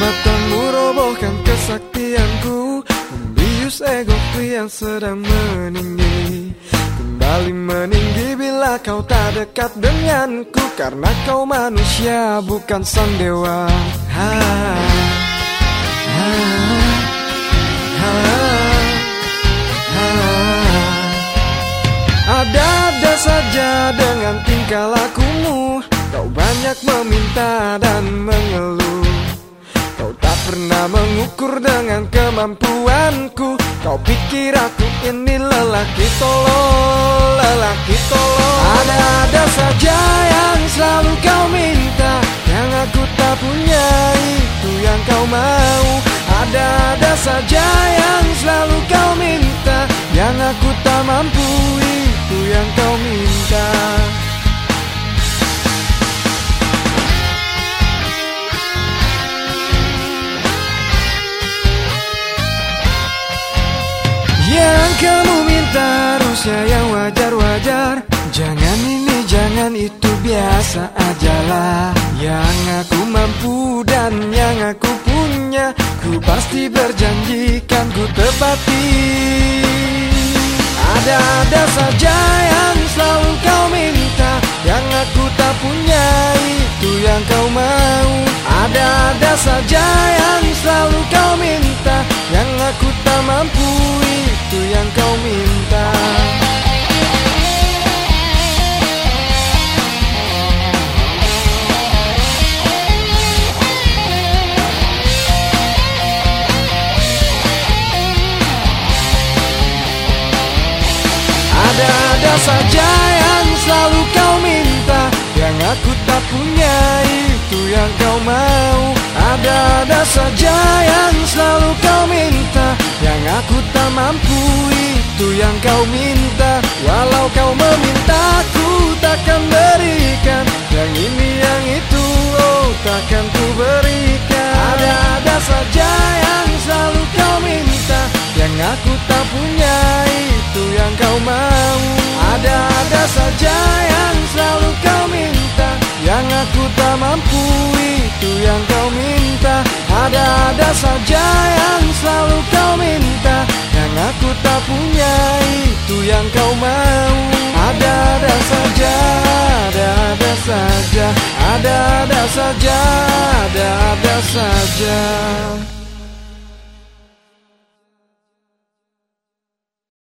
Matamu robohkan kesaktianku Membius egoku yang sedang meninggi. Kembali meninggi bila kau tak dekat denganku Karena kau manusia bukan sang dewa. Ha, ha, ha, ha. Ada-ada saja dengan tingkah lakumu. Kau banyak meminta dan mengeluh Kau tak pernah mengukur dengan kemampuanku. Kau pikir aku ini lelaki tolol Lelaki tolol. Ada-ada saja yang selalu kau minta Yang aku tak punya itu yang kau mau. Ada-ada saja yang selalu kau minta Yang aku kamu minta harusnya yang wajar-wajar. Jangan ini, jangan itu biasa ajalah. Yang aku mampu dan yang aku punya Ku pasti berjanjikan ku tepati. Ada-ada saja yang selalu kau minta Yang aku tak punya itu yang kau mau. Ada-ada saja Ada-ada saja yang selalu kau minta. Yang aku tak punya itu yang kau mau. Ada-ada saja yang selalu kau minta. Yang aku tak mampu itu yang kau minta. Walau kau meminta ku takkan berikan. Yang ini yang itu oh takkan ku berikan. Ada-ada saja yang selalu kau minta. Yang aku tak punya itu yang kau mau Ada-ada saja yang selalu kau minta. Yang aku tak mampu itu yang kau minta. Ada-ada saja yang selalu kau minta. Yang aku tak punya itu yang kau mau. Ada-ada saja, ada-ada saja Ada-ada saja, ada-ada